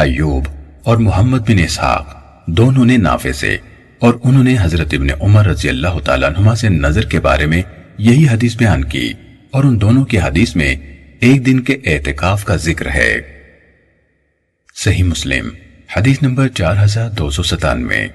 ایوب اور محمد بن اسحاق دونوں نے نافع سے اور انہوں نے حضرت ابن عمر رضی اللہ تعالیٰ عنہ سے نظر کے بارے میں یہی حدیث بیان کی اور ان دونوں کی حدیث میں ایک دن کے اعتکاف کا ذکر ہے۔ صحیح مسلم، حدیث نمبر چار ہزار دو سو ستانوے۔